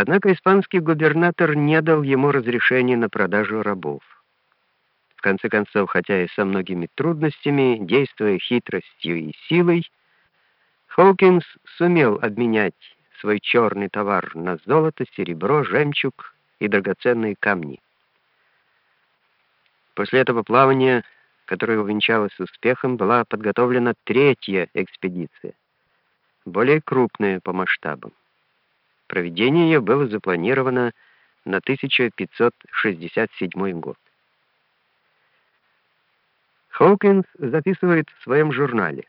Однако испанский губернатор не дал ему разрешения на продажу рабов. В конце концов, хотя и со многими трудностями, действуя хитростью и силой, Хоукинс сумел обменять свой черный товар на золото, серебро, жемчуг и драгоценные камни. После этого плавания, которое увенчалось успехом, была подготовлена третья экспедиция, более крупная по масштабам. Проведение ее было запланировано на 1567 год. Хоукинс записывает в своем журнале.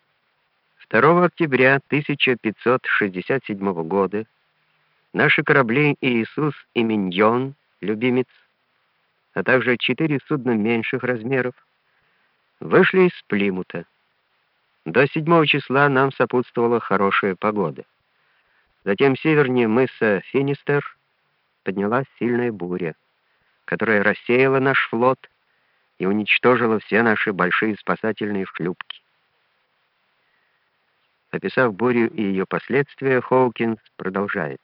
2 октября 1567 года наши корабли «Иисус» и «Миньон», «Любимец», а также четыре судна меньших размеров, вышли из Плимута. До 7 числа нам сопутствовала хорошая погода. Затем севернее мыса Финистер поднялась сильная буря, которая рассеяла наш флот и уничтожила все наши большие спасательные шлюпки. Описав бурю и ее последствия, Хоукинс продолжает.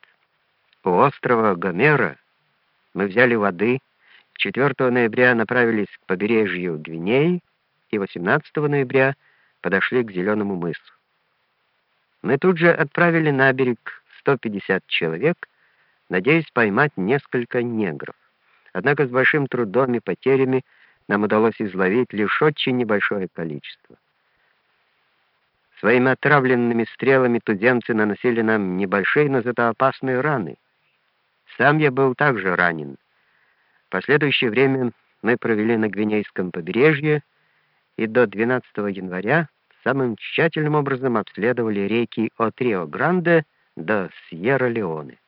У острова Гомера мы взяли воды, 4 ноября направились к побережью Гвинеи и 18 ноября подошли к Зеленому мысу. Мы тут же отправили на берег 150 человек, надеясь поймать несколько негров. Однако с большим трудом и потерями нам удалось изловить лишь очень небольшое количество. Своими отравленными стрелами туземцы наносили нам небольшие, но зато опасные раны. Сам я был также ранен. В последующее время мы провели на Гвинейском побережье и до 12 января самым тщательным образом обследовали реки от Рио-Гранде до Сьерра-Леоне.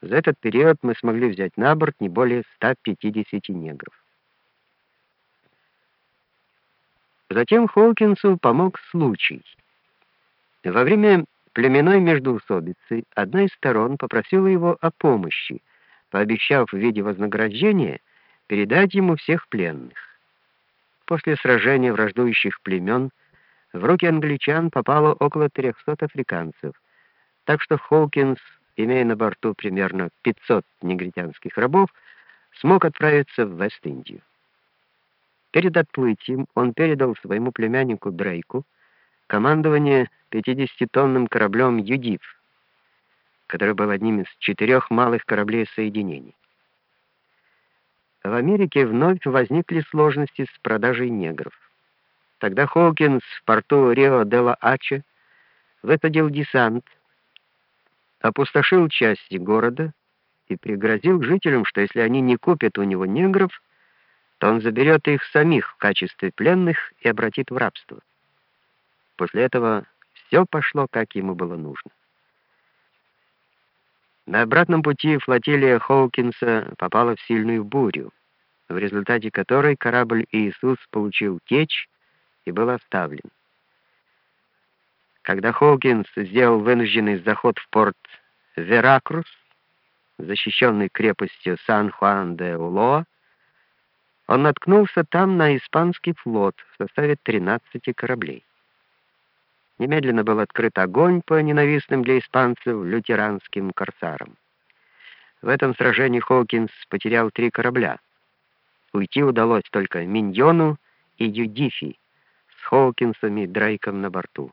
За этот период мы смогли взять на борт не более 150 негров. Затем Холкинсу помог случай. Во время племенной междоусобицы одна из сторон попросила его о помощи, пообещав в виде вознаграждения передать ему всех пленных. После сражения враждующих племен в руки англичан попало около 300 африканцев, так что Хоукинс, имея на борту примерно 500 негритянских рабов, смог отправиться в Вест-Индию. Перед отплытием он передал своему племяннику Дрейку командование 50-тонным кораблем «Юдив», который был одним из четырех малых кораблей соединений. В Америке вновь возникли сложности с продажей негров. Тогда Хоукинс в порту Рио-де-ла-Аче высадил десант, опустошил части города и пригрозил жителям, что если они не купят у него негров, то он заберет их самих в качестве пленных и обратит в рабство. После этого все пошло, как ему было нужно. На обратном пути флотилия Хоукинса попала в сильную бурю, в результате которой корабль «Иисус» получил течь и был оставлен. Когда Хоукинс сделал вынужденный заход в порт Веракрус, защищенный крепостью Сан-Хуан-де-Улоа, он наткнулся там на испанский флот в составе 13 кораблей. Немедленно был открыт огонь по ненавистным для испанцев лютеранским корсарам. В этом сражении Хоукинс потерял три корабля. Уйти удалось только Миньону и Юдифи с Хоукинсом и Дрейком на борту.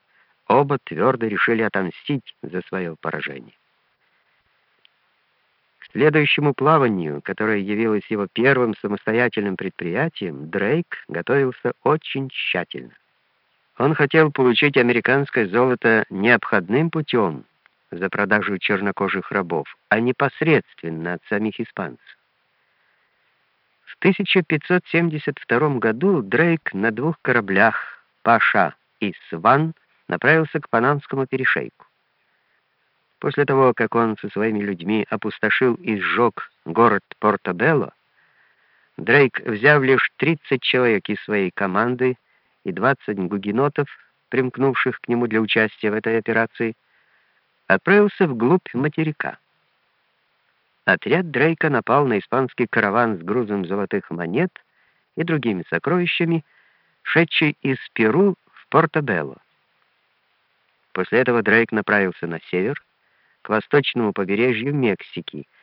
Оба твердо решили отомстить за свое поражение. К следующему плаванию, которое явилось его первым самостоятельным предприятием, Дрейк готовился очень тщательно. Он хотел получить американское золото не обходным путем за продажу чернокожих рабов, а непосредственно от самих испанцев. В 1572 году Дрейк на двух кораблях «Паша» и «Сван» направился к Панамскому перешейку. После того, как он со своими людьми опустошил и сжег город Портобелло, Дрейк, взяв лишь 30 человек из своей команды и 20 гугенотов, примкнувших к нему для участия в этой операции, отправился вглубь материка. Отряд Дрейка напал на испанский караван с грузом золотых монет и другими сокровищами, шедший из Перу в Портобелло. После этого Дрейк направился на север, к восточному побережью Мексики —